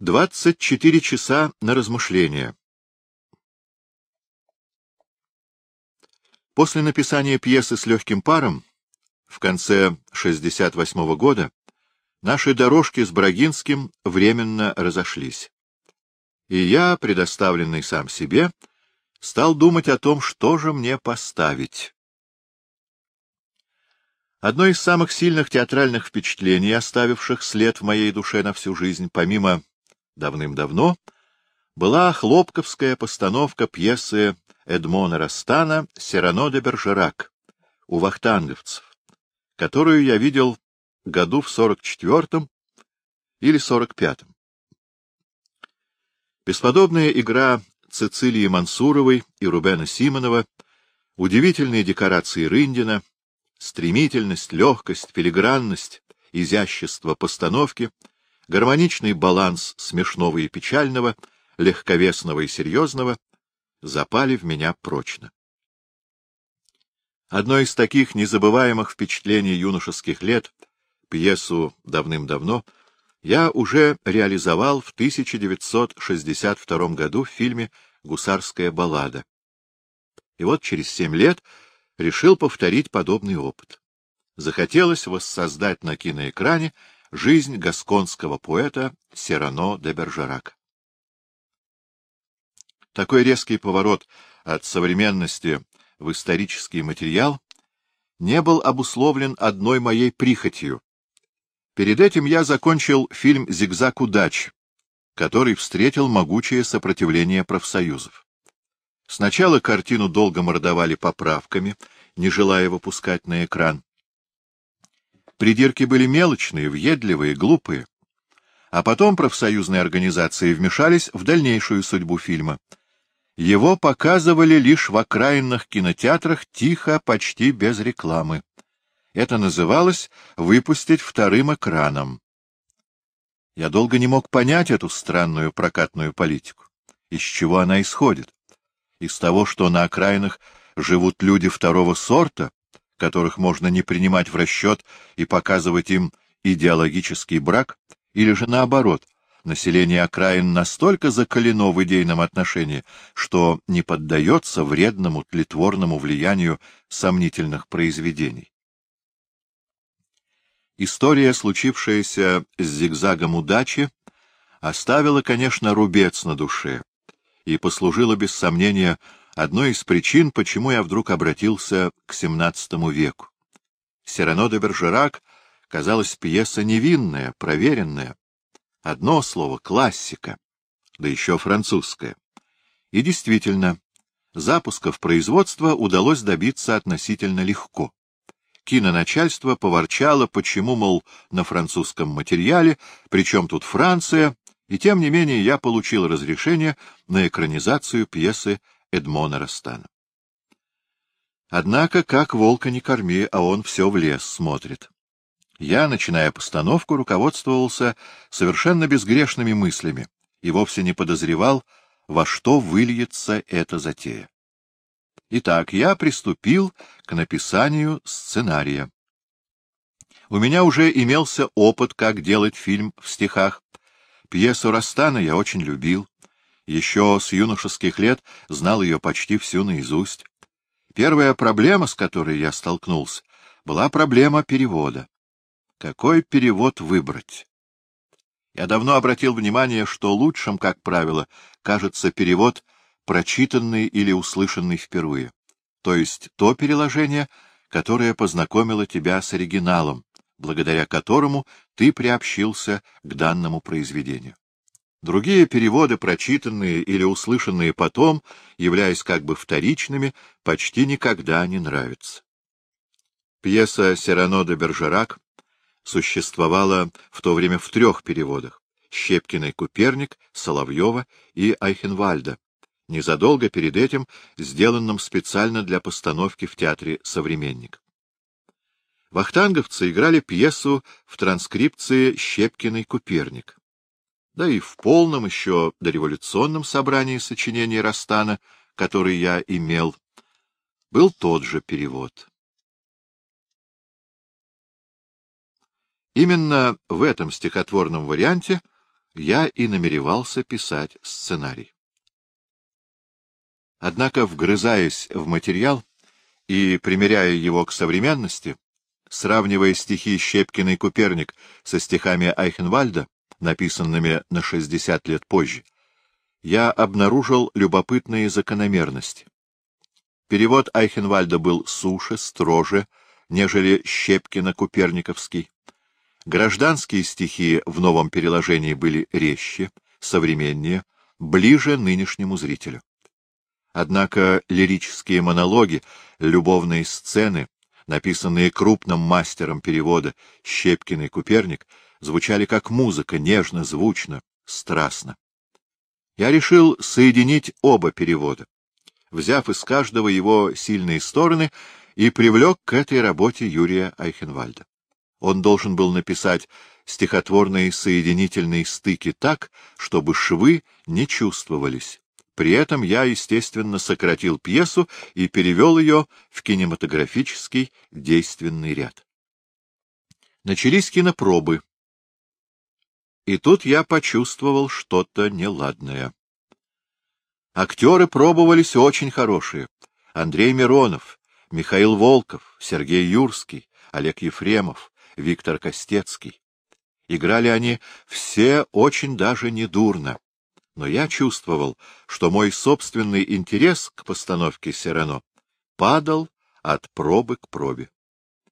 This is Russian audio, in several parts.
Двадцать четыре часа на размышления. После написания пьесы с легким паром в конце 68 -го года наши дорожки с Брагинским временно разошлись. И я, предоставленный сам себе, стал думать о том, что же мне поставить. Одно из самых сильных театральных впечатлений, оставивших след в моей душе на всю жизнь, помимо давным-давно, была хлопковская постановка пьесы Эдмона Растана «Сирано де Бержерак» у вахтанговцев, которую я видел году в 44-м или 45-м. Бесподобная игра Цицилии Мансуровой и Рубена Симонова, удивительные декорации Рындина, стремительность, легкость, филигранность, изящество постановки — гармоничный баланс смешного и печального, легковесного и серьезного запали в меня прочно. Одно из таких незабываемых впечатлений юношеских лет, пьесу «Давным-давно», я уже реализовал в 1962 году в фильме «Гусарская баллада». И вот через семь лет решил повторить подобный опыт. Захотелось воссоздать на киноэкране Жизнь гасконского поэта Серано де Бержерак. Такой резкий поворот от современности в исторический материал не был обусловлен одной моей прихотью. Перед этим я закончил фильм «Зигзаг удач», который встретил могучее сопротивление профсоюзов. Сначала картину долго мордовали поправками, не желая выпускать на экран. Придирки были мелочные, въедливые, глупые. А потом профсоюзные организации вмешались в дальнейшую судьбу фильма. Его показывали лишь в окраинных кинотеатрах тихо, почти без рекламы. Это называлось «выпустить вторым экраном». Я долго не мог понять эту странную прокатную политику. Из чего она исходит? Из того, что на окраинах живут люди второго сорта, которых можно не принимать в расчет и показывать им идеологический брак, или же наоборот, население окраин настолько закалено в идейном отношении, что не поддается вредному тлетворному влиянию сомнительных произведений. История, случившаяся с зигзагом удачи, оставила, конечно, рубец на душе и послужила, без сомнения, одной из причин, почему я вдруг обратился к XVII веку. Сирано де Бержерак казалась пьеса невинная, проверенная. Одно слово — классика, да еще французская. И действительно, запуска в производство удалось добиться относительно легко. Киноначальство поворчало, почему, мол, на французском материале, причем тут Франция, и тем не менее я получил разрешение на экранизацию пьесы Эдмона Растана. Однако, как волка не корми, а он все в лес смотрит. Я, начиная постановку, руководствовался совершенно безгрешными мыслями и вовсе не подозревал, во что выльется эта затея. Итак, я приступил к написанию сценария. У меня уже имелся опыт, как делать фильм в стихах. Пьесу Растана я очень любил. Еще с юношеских лет знал ее почти всю наизусть. Первая проблема, с которой я столкнулся, была проблема перевода. Какой перевод выбрать? Я давно обратил внимание, что лучшим, как правило, кажется перевод, прочитанный или услышанный впервые, то есть то переложение, которое познакомило тебя с оригиналом, благодаря которому ты приобщился к данному произведению. Другие переводы, прочитанные или услышанные потом, являясь как бы вторичными, почти никогда не нравятся. Пьеса «Сирано де Бержерак» существовала в то время в трех переводах — Щепкиной «Куперник», Соловьева и Айхенвальда, незадолго перед этим сделанным специально для постановки в театре «Современник». Вахтанговцы играли пьесу в транскрипции Щепкиной «Куперник» да и в полном еще дореволюционном собрании сочинений Растана, который я имел, был тот же перевод. Именно в этом стихотворном варианте я и намеревался писать сценарий. Однако, вгрызаясь в материал и примеряя его к современности, сравнивая стихи Щепкина и Куперник со стихами Айхенвальда, написанными на 60 лет позже, я обнаружил любопытные закономерности. Перевод Айхенвальда был суше, строже, нежели Щепкина-Куперниковский. Гражданские стихи в новом переложении были резче, современнее, ближе нынешнему зрителю. Однако лирические монологи, любовные сцены, написанные крупным мастером перевода Щепкин и Куперник, звучали как музыка, нежно, звучно, страстно. Я решил соединить оба перевода, взяв из каждого его сильные стороны, и привлек к этой работе Юрия Айхенвальда. Он должен был написать стихотворные соединительные стыки так, чтобы швы не чувствовались. При этом я, естественно, сократил пьесу и перевел ее в кинематографический действенный ряд. Начались кинопробы. И тут я почувствовал что-то неладное. Актеры пробовались очень хорошие. Андрей Миронов, Михаил Волков, Сергей Юрский, Олег Ефремов, Виктор Костецкий. Играли они все очень даже недурно но я чувствовал, что мой собственный интерес к постановке Сирано падал от пробы к пробе.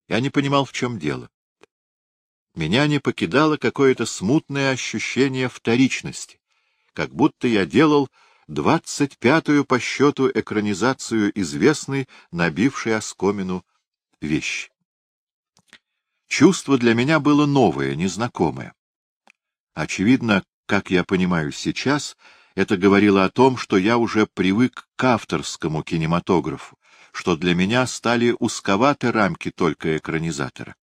Я не понимал, в чем дело. Меня не покидало какое-то смутное ощущение вторичности, как будто я делал двадцать пятую по счету экранизацию известной, набившей оскомину вещи. Чувство для меня было новое, незнакомое. Очевидно, как я понимаю сейчас, это говорило о том, что я уже привык к авторскому кинематографу, что для меня стали узковаты рамки только экранизатора.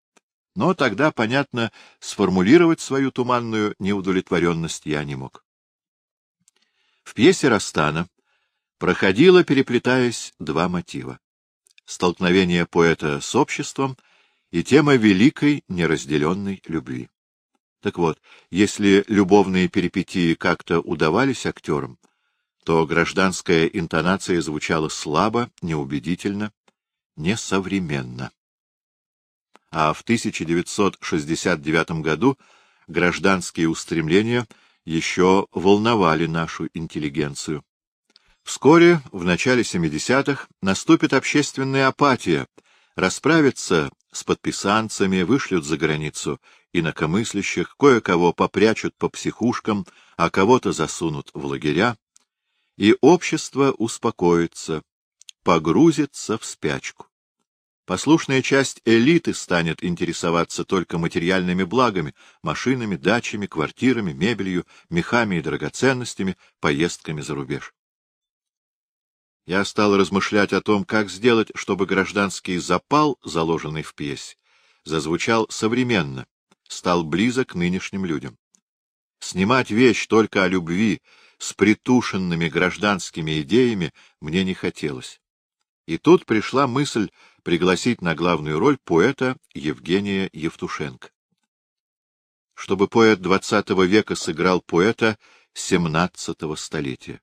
Но тогда, понятно, сформулировать свою туманную неудовлетворенность я не мог. В пьесе Растана проходило, переплетаясь, два мотива. Столкновение поэта с обществом и тема великой неразделенной любви. Так вот, если любовные перипетии как-то удавались актерам, то гражданская интонация звучала слабо, неубедительно, несовременно. А в 1969 году гражданские устремления еще волновали нашу интеллигенцию. Вскоре, в начале 70-х, наступит общественная апатия, расправиться с подписанцами, вышлют за границу инакомыслящих, кое-кого попрячут по психушкам, а кого-то засунут в лагеря, и общество успокоится, погрузится в спячку. Послушная часть элиты станет интересоваться только материальными благами, машинами, дачами, квартирами, мебелью, мехами и драгоценностями, поездками за рубеж. Я стал размышлять о том, как сделать, чтобы гражданский запал, заложенный в пьесе, зазвучал современно, стал близок к нынешним людям. Снимать вещь только о любви с притушенными гражданскими идеями мне не хотелось. И тут пришла мысль пригласить на главную роль поэта Евгения Евтушенко. Чтобы поэт XX века сыграл поэта XVII столетия.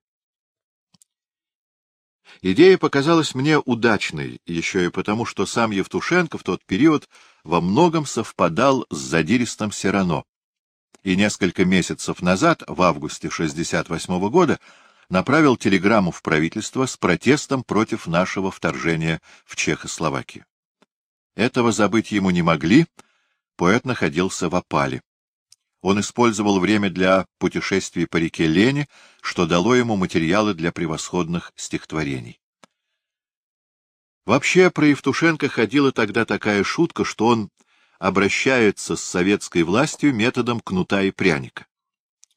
Идея показалась мне удачной, еще и потому, что сам Евтушенко в тот период во многом совпадал с задиристом Сирано. И несколько месяцев назад, в августе 1968 года, направил телеграмму в правительство с протестом против нашего вторжения в Чехословакию. Этого забыть ему не могли, поэт находился в опале. Он использовал время для путешествий по реке Лени, что дало ему материалы для превосходных стихотворений. Вообще про Евтушенко ходила тогда такая шутка, что он обращается с советской властью методом кнута и пряника.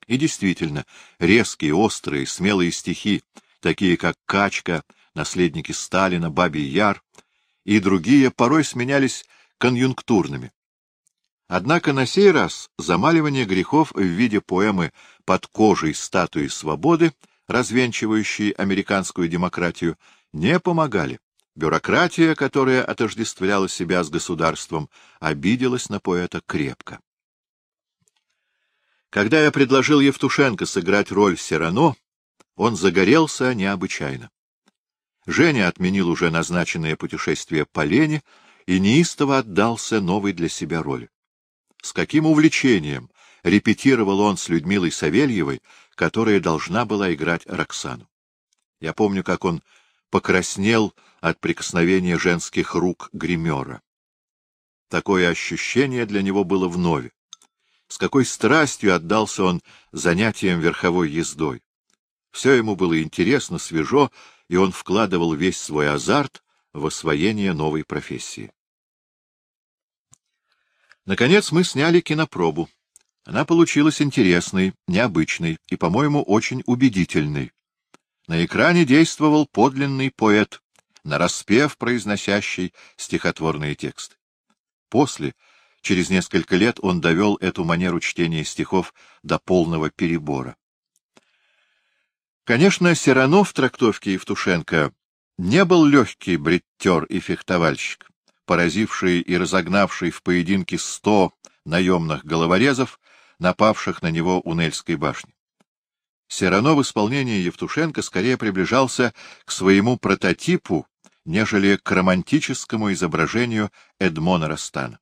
И действительно, резкие, острые, смелые стихи, такие как «Качка», «Наследники Сталина», «Бабий Яр» и другие, порой сменялись конъюнктурными. Однако на сей раз замаливание грехов в виде поэмы «Под кожей статуи свободы», развенчивающей американскую демократию, не помогали. Бюрократия, которая отождествляла себя с государством, обиделась на поэта крепко. Когда я предложил Евтушенко сыграть роль Сирано, он загорелся необычайно. Женя отменил уже назначенное путешествие по Лене и неистово отдался новой для себя роли. С каким увлечением репетировал он с Людмилой Савельевой, которая должна была играть Роксану. Я помню, как он покраснел от прикосновения женских рук гримера. Такое ощущение для него было вновь. С какой страстью отдался он занятиям верховой ездой. Все ему было интересно, свежо, и он вкладывал весь свой азарт в освоение новой профессии. Наконец мы сняли кинопробу. Она получилась интересной, необычной и, по-моему, очень убедительной. На экране действовал подлинный поэт, нараспев произносящий стихотворные тексты. После, через несколько лет, он довел эту манеру чтения стихов до полного перебора. Конечно, Сирано в трактовке Евтушенко не был легкий бриттер и фехтовальщик, поразивший и разогнавший в поединке сто наемных головорезов, напавших на него у Нельской башни. Сирано в исполнении Евтушенко скорее приближался к своему прототипу, нежели к романтическому изображению Эдмона Растана.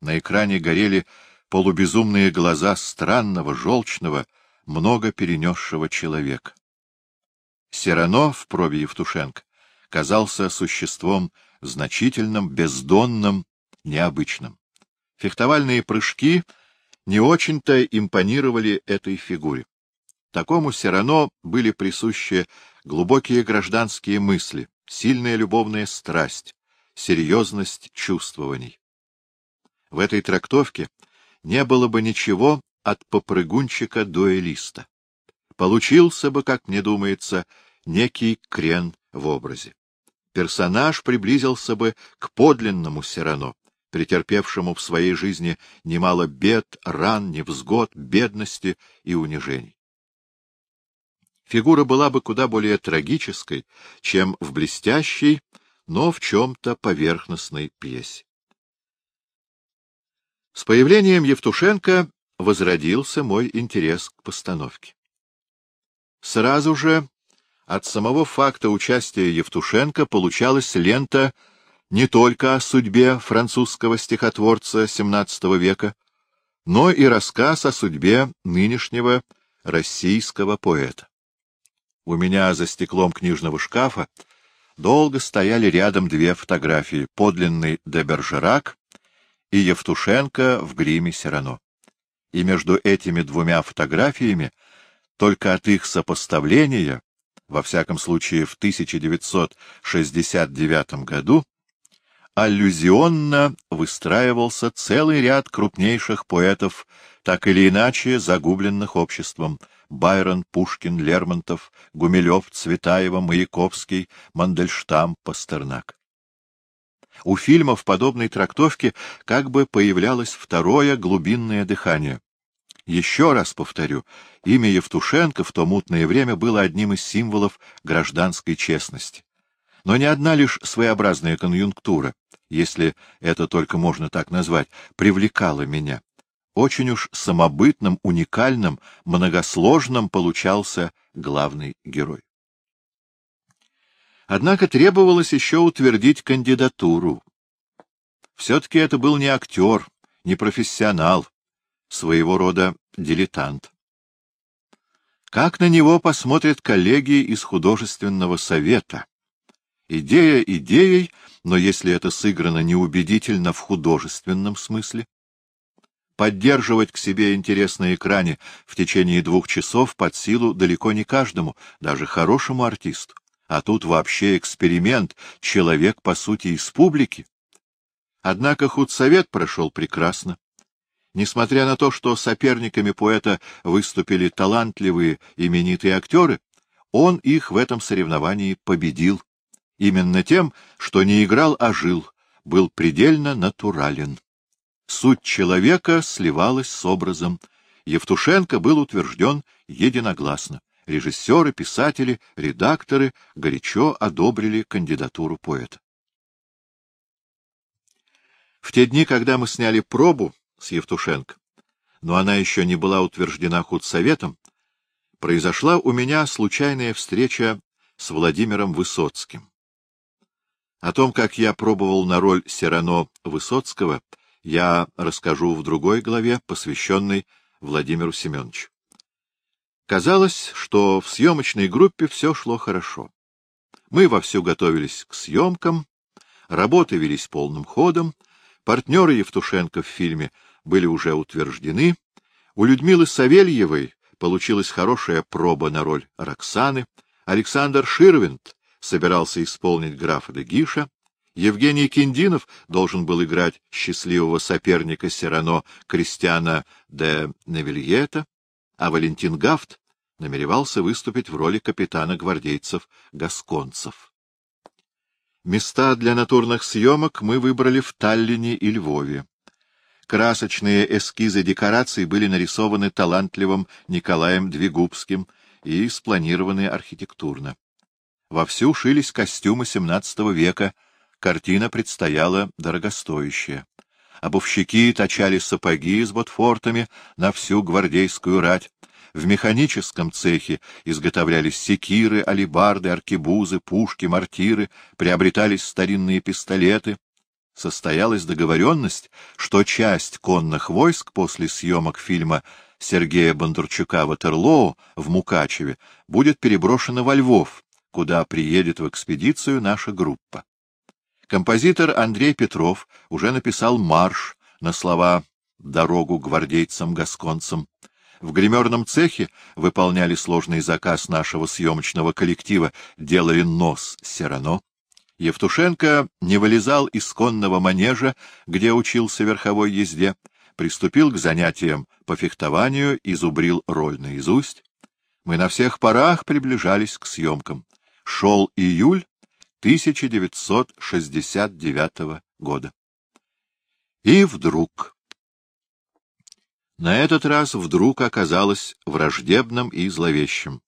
На экране горели полубезумные глаза странного, желчного, много перенесшего человека. Сирано в проби Евтушенко казался существом значительным, бездонным, необычным. Фехтовальные прыжки не очень-то импонировали этой фигуре. Такому Сирано были присущи глубокие гражданские мысли, сильная любовная страсть, серьезность чувствований. В этой трактовке не было бы ничего от попрыгунчика-дуэлиста. Получился бы, как мне думается, некий крен в образе. Персонаж приблизился бы к подлинному Сирано, претерпевшему в своей жизни немало бед, ран, невзгод, бедности и унижений фигура была бы куда более трагической, чем в блестящей, но в чем-то поверхностной пьесе. С появлением Евтушенко возродился мой интерес к постановке. Сразу же от самого факта участия Евтушенко получалась лента не только о судьбе французского стихотворца XVII века, но и рассказ о судьбе нынешнего российского поэта. У меня за стеклом книжного шкафа долго стояли рядом две фотографии — подлинный де Бержерак и Евтушенко в гриме Сирано. И между этими двумя фотографиями, только от их сопоставления, во всяком случае в 1969 году, аллюзионно выстраивался целый ряд крупнейших поэтов, так или иначе загубленных обществом — Байрон, Пушкин, Лермонтов, Гумилев, Цветаева, Маяковский, Мандельштам, Пастернак. У фильма в подобной трактовке как бы появлялось второе глубинное дыхание. Еще раз повторю, имя Евтушенко в то мутное время было одним из символов гражданской честности. Но не одна лишь своеобразная конъюнктура, если это только можно так назвать, привлекала меня очень уж самобытным, уникальным, многосложным получался главный герой. Однако требовалось еще утвердить кандидатуру. Все-таки это был не актер, не профессионал, своего рода дилетант. Как на него посмотрят коллеги из художественного совета? Идея идеей, но если это сыграно неубедительно в художественном смысле, Поддерживать к себе интерес на экране в течение двух часов под силу далеко не каждому, даже хорошему артисту. А тут вообще эксперимент, человек, по сути, из публики. Однако худсовет прошел прекрасно. Несмотря на то, что соперниками поэта выступили талантливые именитые актеры, он их в этом соревновании победил. Именно тем, что не играл, а жил, был предельно натурален. Суть человека сливалась с образом. Евтушенко был утвержден единогласно. Режиссеры, писатели, редакторы горячо одобрили кандидатуру поэта. В те дни, когда мы сняли пробу с Евтушенко, но она еще не была утверждена худсоветом, произошла у меня случайная встреча с Владимиром Высоцким. О том, как я пробовал на роль Сирано Высоцкого, я расскажу в другой главе, посвященной Владимиру Семеновичу. Казалось, что в съемочной группе все шло хорошо. Мы вовсю готовились к съемкам, работы велись полным ходом, партнеры Евтушенко в фильме были уже утверждены, у Людмилы Савельевой получилась хорошая проба на роль Роксаны, Александр Ширвинд собирался исполнить графа де Гиша, Евгений Киндинов должен был играть счастливого соперника Сирано Кристиана де Невильета, а Валентин Гафт намеревался выступить в роли капитана гвардейцев Гасконцев. Места для натурных съемок мы выбрали в Таллине и Львове. Красочные эскизы декораций были нарисованы талантливым Николаем Двигубским и спланированы архитектурно. Вовсю шились костюмы XVII века, картина предстояла дорогостоящая. Обувщики точали сапоги с ботфортами на всю гвардейскую рать, в механическом цехе изготовлялись секиры, алибарды, аркебузы, пушки, мортиры, приобретались старинные пистолеты. Состоялась договоренность, что часть конных войск после съемок фильма Сергея Бондарчука «Ватерлоу» в Мукачеве будет переброшена во Львов, куда приедет в экспедицию наша группа. Композитор Андрей Петров уже написал марш на слова «Дорогу гвардейцам-гасконцам», в гримерном цехе выполняли сложный заказ нашего съемочного коллектива, делали нос Серано. Евтушенко не вылезал из конного манежа, где учился верховой езде, приступил к занятиям по фехтованию и зубрил роль наизусть. Мы на всех парах приближались к съемкам. Шел июль 1969 года. И вдруг... На этот раз вдруг оказалось враждебным и зловещим.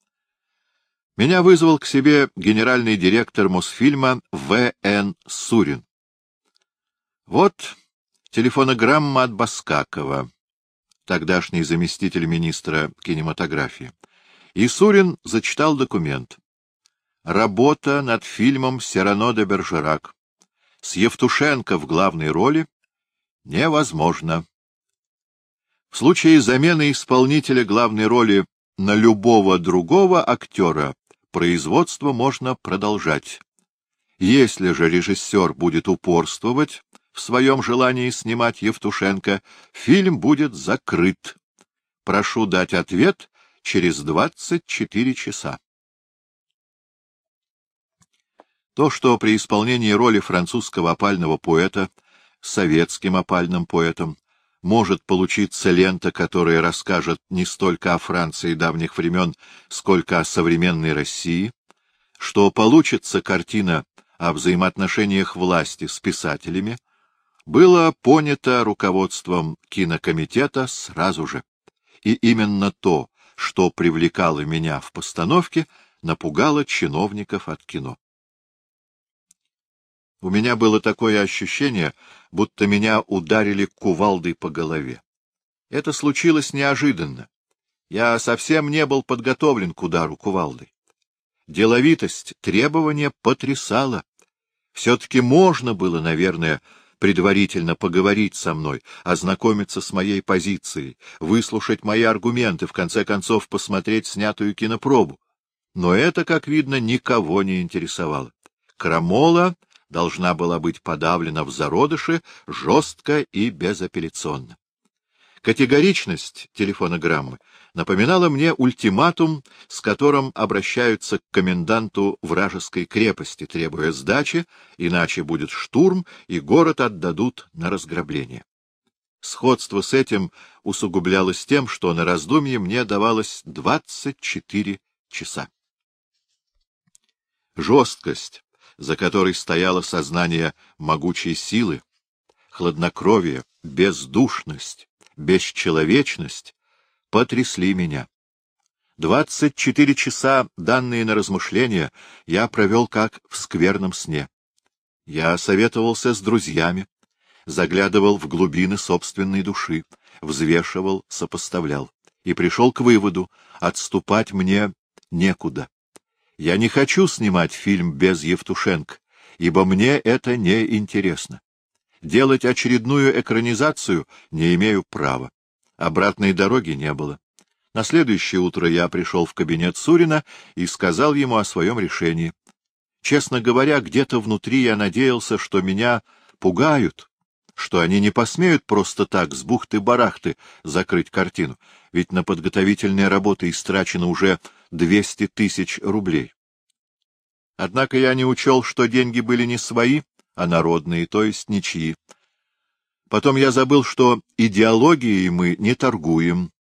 Меня вызвал к себе генеральный директор Мосфильма В.Н. Сурин. Вот телефонограмма от Баскакова, тогдашний заместитель министра кинематографии. И Сурин зачитал документ. Работа над фильмом «Сирано де Бержерак» с Евтушенко в главной роли невозможно. В случае замены исполнителя главной роли на любого другого актера производство можно продолжать. Если же режиссер будет упорствовать в своем желании снимать Евтушенко, фильм будет закрыт. Прошу дать ответ через 24 часа. То, что при исполнении роли французского опального поэта советским опальным поэтом может получиться лента, которая расскажет не столько о Франции давних времен, сколько о современной России, что получится картина о взаимоотношениях власти с писателями, было понято руководством кинокомитета сразу же. И именно то, что привлекало меня в постановке, напугало чиновников от кино. У меня было такое ощущение, будто меня ударили кувалдой по голове. Это случилось неожиданно. Я совсем не был подготовлен к удару кувалдой. Деловитость требования потрясала. Все-таки можно было, наверное, предварительно поговорить со мной, ознакомиться с моей позицией, выслушать мои аргументы, в конце концов посмотреть снятую кинопробу. Но это, как видно, никого не интересовало. Крамола должна была быть подавлена в зародыше жестко и безапелляционно. Категоричность телефонограммы напоминала мне ультиматум, с которым обращаются к коменданту вражеской крепости, требуя сдачи, иначе будет штурм, и город отдадут на разграбление. Сходство с этим усугублялось тем, что на раздумье мне давалось 24 часа. Жесткость, за которой стояло сознание могучей силы, хладнокровие, бездушность, бесчеловечность, потрясли меня. Двадцать четыре часа, данные на размышления, я провел как в скверном сне. Я советовался с друзьями, заглядывал в глубины собственной души, взвешивал, сопоставлял и пришел к выводу — отступать мне некуда. Я не хочу снимать фильм без Евтушенко, ибо мне это не интересно. Делать очередную экранизацию не имею права. Обратной дороги не было. На следующее утро я пришел в кабинет Сурина и сказал ему о своем решении. Честно говоря, где-то внутри я надеялся, что меня пугают, что они не посмеют просто так с бухты-барахты закрыть картину, ведь на подготовительные работы истрачено уже 200 тысяч рублей. Однако я не учел, что деньги были не свои, а народные, то есть ничьи. Потом я забыл, что идеологией мы не торгуем.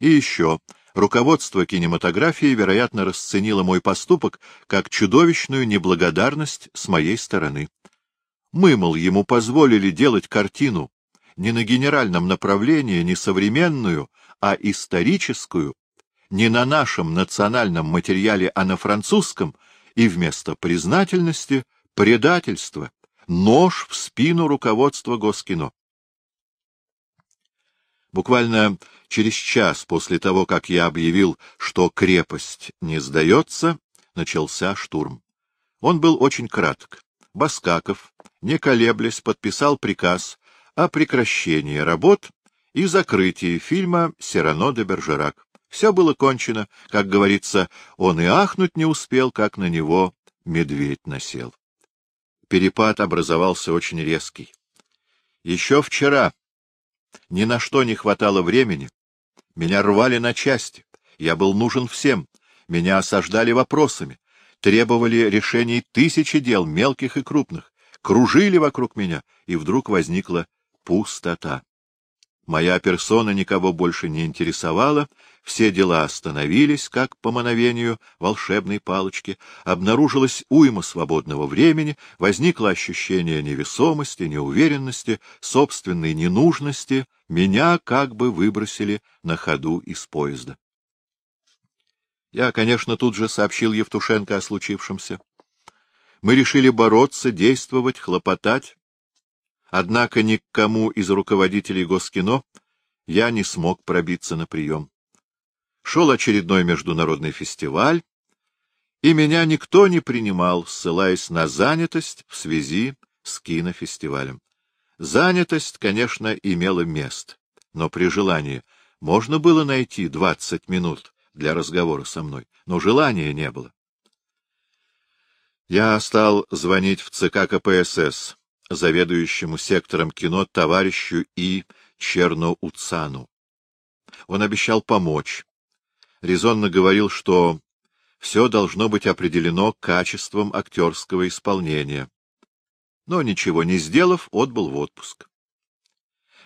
И еще, руководство кинематографии, вероятно, расценило мой поступок как чудовищную неблагодарность с моей стороны. Мы, мол, ему позволили делать картину не на генеральном направлении, не современную, а историческую, не на нашем национальном материале, а на французском, и вместо признательности — предательство, нож в спину руководства Госкино. Буквально через час после того, как я объявил, что крепость не сдается, начался штурм. Он был очень краток. Баскаков, не колеблясь, подписал приказ о прекращении работ и закрытии фильма «Сирано де Бержерак». Все было кончено, как говорится, он и ахнуть не успел, как на него медведь насел. Перепад образовался очень резкий. Еще вчера ни на что не хватало времени, меня рвали на части, я был нужен всем, меня осаждали вопросами, требовали решений тысячи дел, мелких и крупных, кружили вокруг меня, и вдруг возникла пустота. Моя персона никого больше не интересовала, все дела остановились, как по мановению волшебной палочки, обнаружилась уйма свободного времени, возникло ощущение невесомости, неуверенности, собственной ненужности, меня как бы выбросили на ходу из поезда. Я, конечно, тут же сообщил Евтушенко о случившемся. Мы решили бороться, действовать, хлопотать. Однако ни к кому из руководителей Госкино я не смог пробиться на прием. Шел очередной международный фестиваль, и меня никто не принимал, ссылаясь на занятость в связи с кинофестивалем. Занятость, конечно, имела место, но при желании можно было найти двадцать минут для разговора со мной, но желания не было. Я стал звонить в ЦК КПСС, заведующему сектором кино товарищу И. Черноуцану. Он обещал помочь. Резонно говорил, что все должно быть определено качеством актерского исполнения. Но, ничего не сделав, отбыл в отпуск.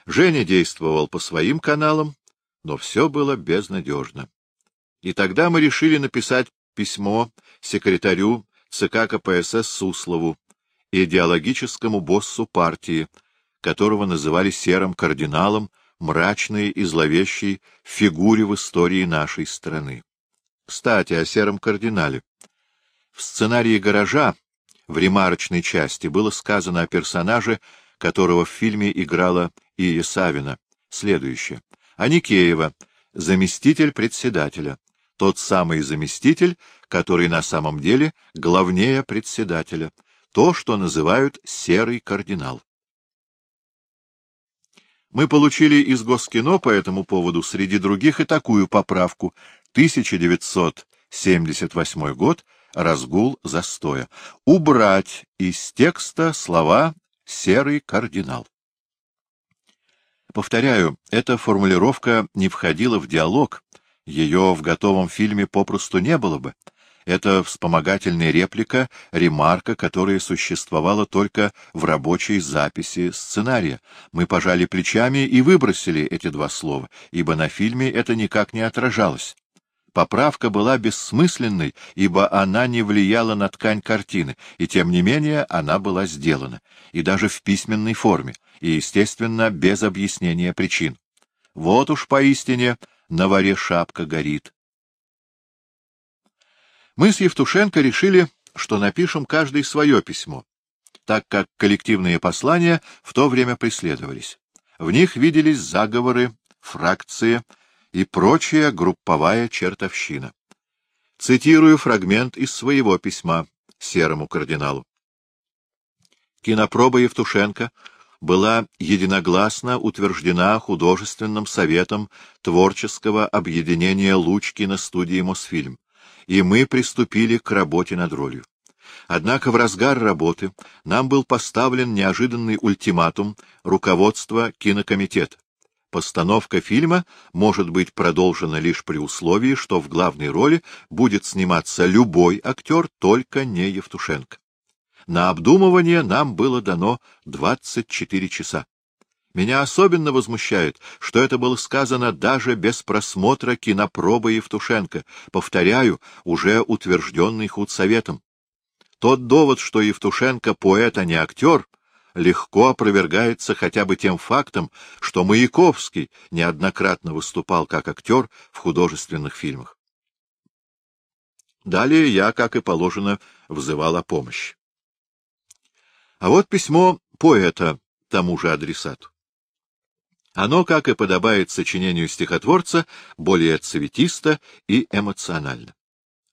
Женя действовал по своим каналам, но все было безнадежно. И тогда мы решили написать письмо секретарю ЦК КПСС Суслову, идеологическому боссу партии, которого называли серым кардиналом, мрачной и зловещей фигуре в истории нашей страны. Кстати, о сером кардинале. В сценарии «Гаража» в ремарочной части было сказано о персонаже, которого в фильме играла Ия Савина, следующее. Аникеева, заместитель председателя, тот самый заместитель, который на самом деле главнее председателя, то, что называют «серый кардинал». Мы получили из Госкино по этому поводу среди других и такую поправку 1978 год «Разгул застоя». Убрать из текста слова «серый кардинал». Повторяю, эта формулировка не входила в диалог, ее в готовом фильме попросту не было бы. Это вспомогательная реплика, ремарка, которая существовала только в рабочей записи сценария. Мы пожали плечами и выбросили эти два слова, ибо на фильме это никак не отражалось. Поправка была бессмысленной, ибо она не влияла на ткань картины, и тем не менее она была сделана, и даже в письменной форме, и, естественно, без объяснения причин. Вот уж поистине на варе шапка горит. Мы с Евтушенко решили, что напишем каждый свое письмо, так как коллективные послания в то время преследовались. В них виделись заговоры, фракции и прочая групповая чертовщина. Цитирую фрагмент из своего письма серому кардиналу. Кинопроба Евтушенко была единогласно утверждена художественным советом творческого объединения Лучкина студии «Мосфильм», и мы приступили к работе над ролью. Однако в разгар работы нам был поставлен неожиданный ультиматум руководства кинокомитета. Постановка фильма может быть продолжена лишь при условии, что в главной роли будет сниматься любой актер, только не Евтушенко. На обдумывание нам было дано 24 часа. Меня особенно возмущает, что это было сказано даже без просмотра кинопробы Евтушенко, повторяю, уже утвержденный худсоветом. Тот довод, что Евтушенко поэт, а не актер, легко опровергается хотя бы тем фактом, что Маяковский неоднократно выступал как актер в художественных фильмах. Далее я, как и положено, взывал о помощи. А вот письмо поэта тому же адресату. Оно, как и подобает сочинению стихотворца, более цветисто и эмоционально.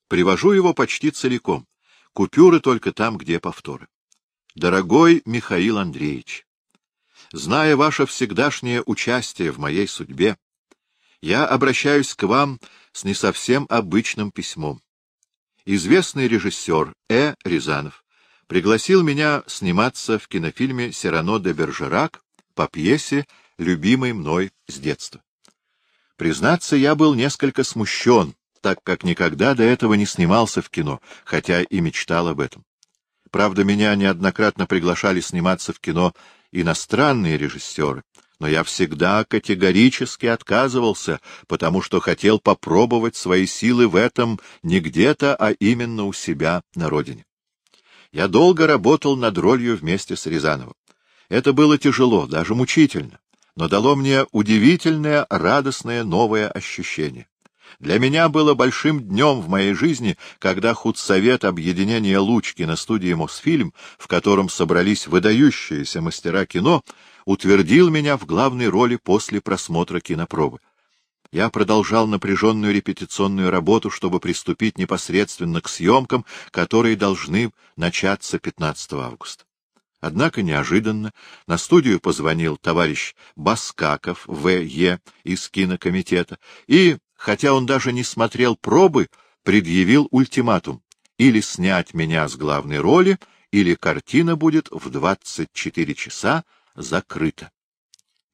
Привожу его почти целиком. Купюры только там, где повторы. Дорогой Михаил Андреевич, зная ваше всегдашнее участие в моей судьбе, я обращаюсь к вам с не совсем обычным письмом. Известный режиссер Э. Рязанов пригласил меня сниматься в кинофильме «Сирано де Бержерак» по пьесе, любимой мной с детства. Признаться, я был несколько смущен, так как никогда до этого не снимался в кино, хотя и мечтал об этом. Правда, меня неоднократно приглашали сниматься в кино иностранные режиссеры, но я всегда категорически отказывался, потому что хотел попробовать свои силы в этом не где-то, а именно у себя на родине. Я долго работал над ролью вместе с Рязановым. Это было тяжело, даже мучительно, но дало мне удивительное, радостное новое ощущение. Для меня было большим днем в моей жизни, когда худсовет объединения Лучки на студии «Мосфильм», в котором собрались выдающиеся мастера кино, утвердил меня в главной роли после просмотра кинопробы. Я продолжал напряженную репетиционную работу, чтобы приступить непосредственно к съемкам, которые должны начаться 15 августа. Однако неожиданно на студию позвонил товарищ Баскаков В.Е. из кинокомитета и хотя он даже не смотрел пробы, предъявил ультиматум — или снять меня с главной роли, или картина будет в 24 часа закрыта.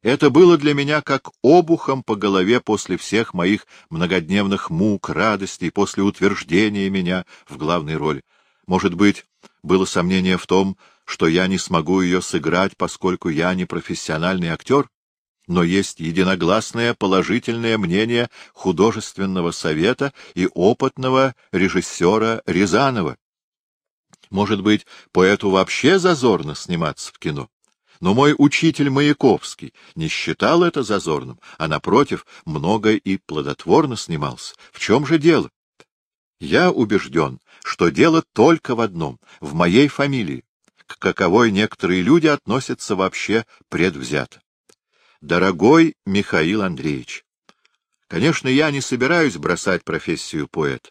Это было для меня как обухом по голове после всех моих многодневных мук, радостей, после утверждения меня в главной роли. Может быть, было сомнение в том, что я не смогу ее сыграть, поскольку я не профессиональный актер? но есть единогласное положительное мнение художественного совета и опытного режиссера Рязанова. Может быть, поэту вообще зазорно сниматься в кино? Но мой учитель Маяковский не считал это зазорным, а, напротив, много и плодотворно снимался. В чем же дело? Я убежден, что дело только в одном — в моей фамилии, к каковой некоторые люди относятся вообще предвзято. Дорогой Михаил Андреевич, конечно, я не собираюсь бросать профессию поэта,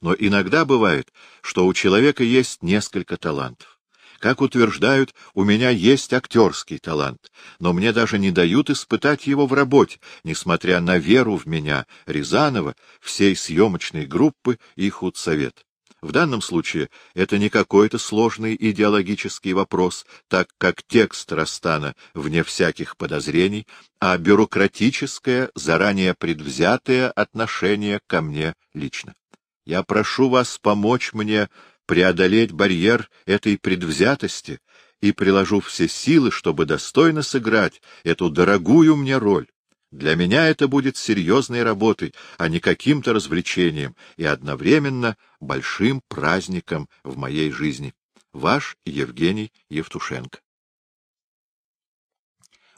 но иногда бывает, что у человека есть несколько талантов. Как утверждают, у меня есть актерский талант, но мне даже не дают испытать его в работе, несмотря на веру в меня Рязанова, всей съемочной группы и худсовет. В данном случае это не какой-то сложный идеологический вопрос, так как текст Растана вне всяких подозрений, а бюрократическое, заранее предвзятое отношение ко мне лично. Я прошу вас помочь мне преодолеть барьер этой предвзятости и приложу все силы, чтобы достойно сыграть эту дорогую мне роль. Для меня это будет серьезной работой, а не каким-то развлечением, и одновременно большим праздником в моей жизни. Ваш Евгений Евтушенко.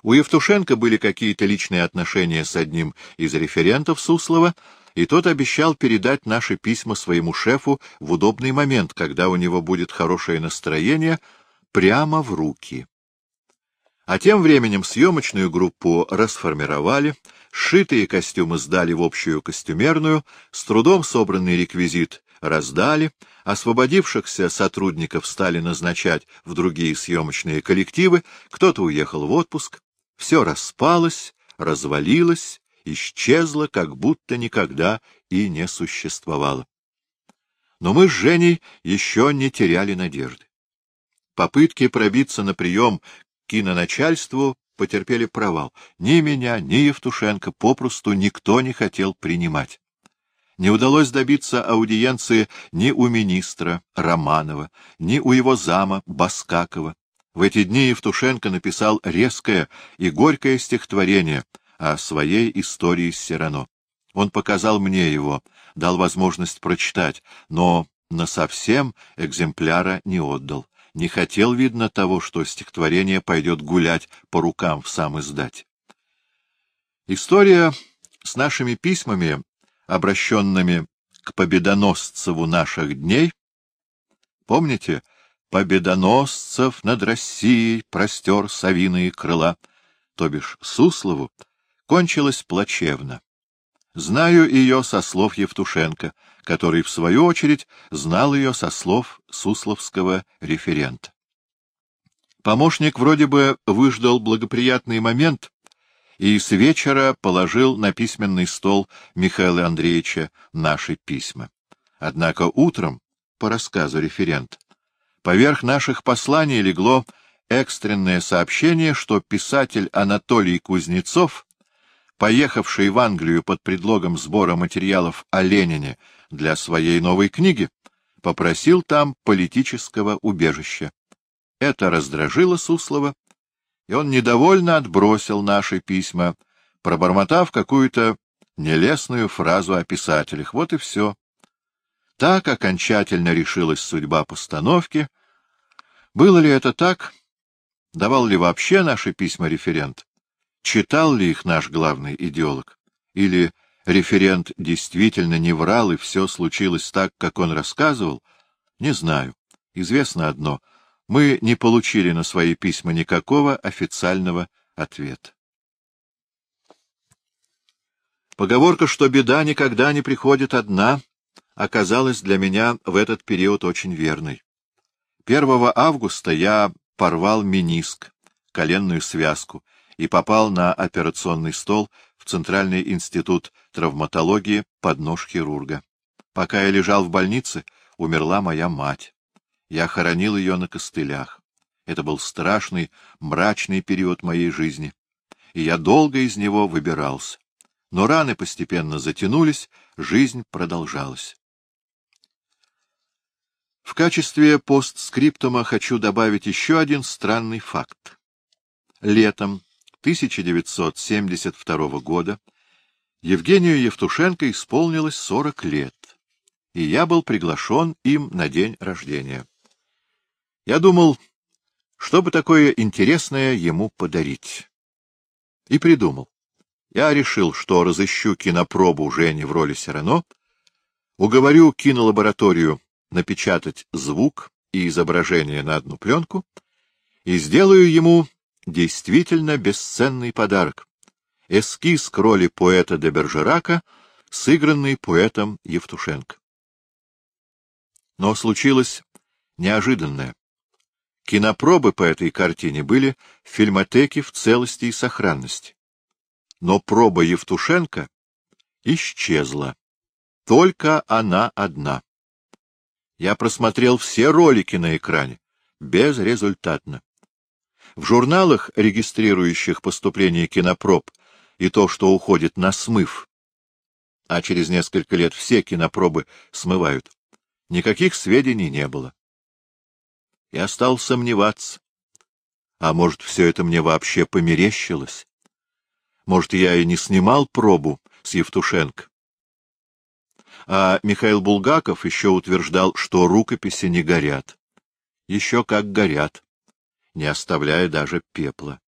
У Евтушенко были какие-то личные отношения с одним из референтов Суслова, и тот обещал передать наши письма своему шефу в удобный момент, когда у него будет хорошее настроение, прямо в руки. А тем временем съемочную группу расформировали, сшитые костюмы сдали в общую костюмерную, с трудом собранный реквизит раздали, освободившихся сотрудников стали назначать в другие съемочные коллективы, кто-то уехал в отпуск. Все распалось, развалилось, исчезло, как будто никогда и не существовало. Но мы с Женей еще не теряли надежды. Попытки пробиться на прием киноначальству потерпели провал. Ни меня, ни Евтушенко попросту никто не хотел принимать. Не удалось добиться аудиенции ни у министра Романова, ни у его зама Баскакова. В эти дни Евтушенко написал резкое и горькое стихотворение о своей истории с Сирано. Он показал мне его, дал возможность прочитать, но насовсем экземпляра не отдал не хотел, видно, того, что стихотворение пойдет гулять по рукам в сам издать. История с нашими письмами, обращенными к победоносцеву наших дней, помните, победоносцев над Россией простер совиные крыла, то бишь Суслову, кончилась плачевно. Знаю ее со слов Евтушенко, который, в свою очередь, знал ее со слов сусловского референта. Помощник вроде бы выждал благоприятный момент и с вечера положил на письменный стол Михаила Андреевича наши письма. Однако утром, по рассказу референта, поверх наших посланий легло экстренное сообщение, что писатель Анатолий Кузнецов поехавший в Англию под предлогом сбора материалов о Ленине для своей новой книги, попросил там политического убежища. Это раздражило Суслова, и он недовольно отбросил наши письма, пробормотав какую-то нелестную фразу о писателях. Вот и все. Так окончательно решилась судьба постановки. Было ли это так? Давал ли вообще наши письма референт? Читал ли их наш главный идеолог? Или референт действительно не врал, и все случилось так, как он рассказывал? Не знаю. Известно одно — мы не получили на свои письма никакого официального ответа. Поговорка, что беда никогда не приходит одна, оказалась для меня в этот период очень верной. 1 августа я порвал миниск, коленную связку, и попал на операционный стол в Центральный институт травматологии под нож хирурга. Пока я лежал в больнице, умерла моя мать. Я хоронил ее на костылях. Это был страшный, мрачный период моей жизни, и я долго из него выбирался. Но раны постепенно затянулись, жизнь продолжалась. В качестве постскриптума хочу добавить еще один странный факт. Летом 1972 года Евгению Евтушенко исполнилось 40 лет, и я был приглашен им на день рождения. Я думал, что бы такое интересное ему подарить. И придумал. Я решил, что разыщу кинопробу Жени в роли Сирано, уговорю кинолабораторию напечатать звук и изображение на одну пленку и сделаю ему действительно бесценный подарок. Эскиз к роли поэта де Бержерака, сыгранный поэтом Евтушенко. Но случилось неожиданное. Кинопробы по этой картине были в фильмотеке в целости и сохранности. Но проба Евтушенко исчезла. Только она одна. Я просмотрел все ролики на экране. Безрезультатно. В журналах, регистрирующих поступление кинопроб, и то, что уходит на смыв, а через несколько лет все кинопробы смывают, никаких сведений не было. Я стал сомневаться. А может, все это мне вообще померещилось? Может, я и не снимал пробу с Евтушенко? А Михаил Булгаков еще утверждал, что рукописи не горят. Еще как горят не оставляя даже пепла.